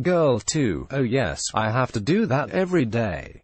Girl 2, oh yes, I have to do that every day.